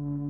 Mm-hmm.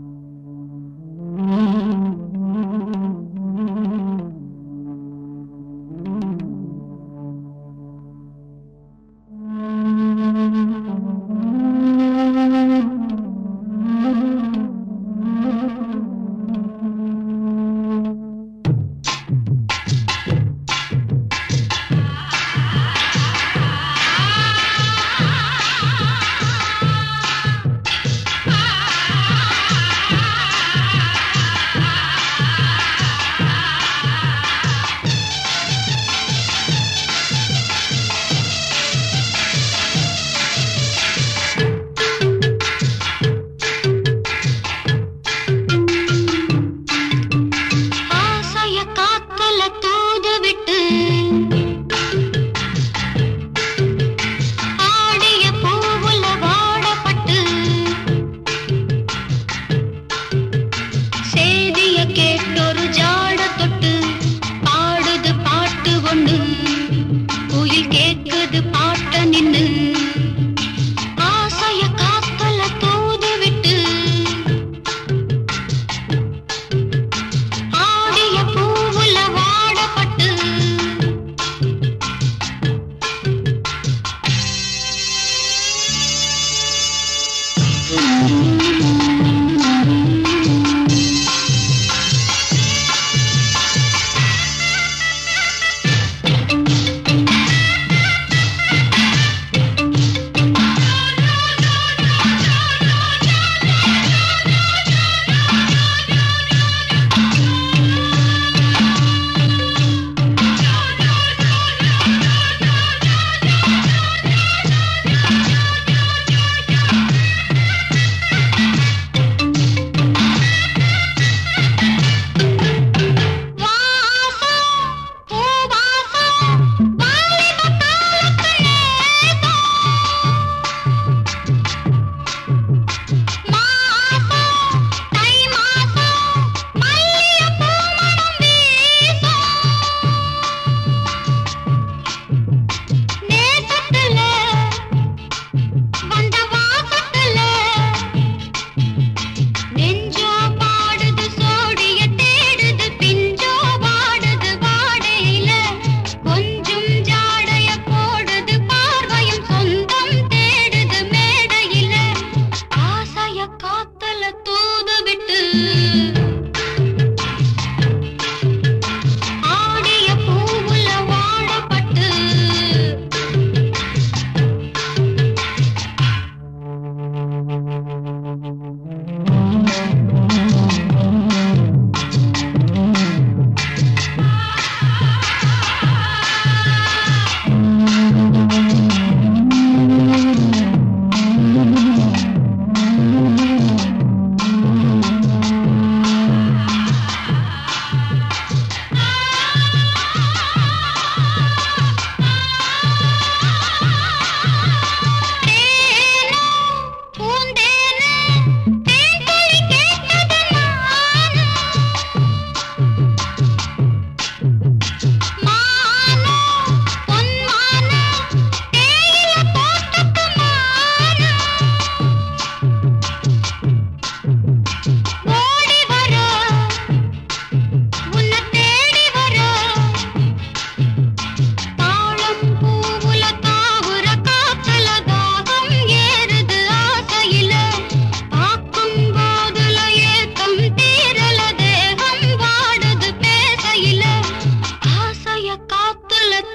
நின்னு ஆசைய காத்துல தூது விட்டு ஆடிய பூவுல வாடப்பட்டு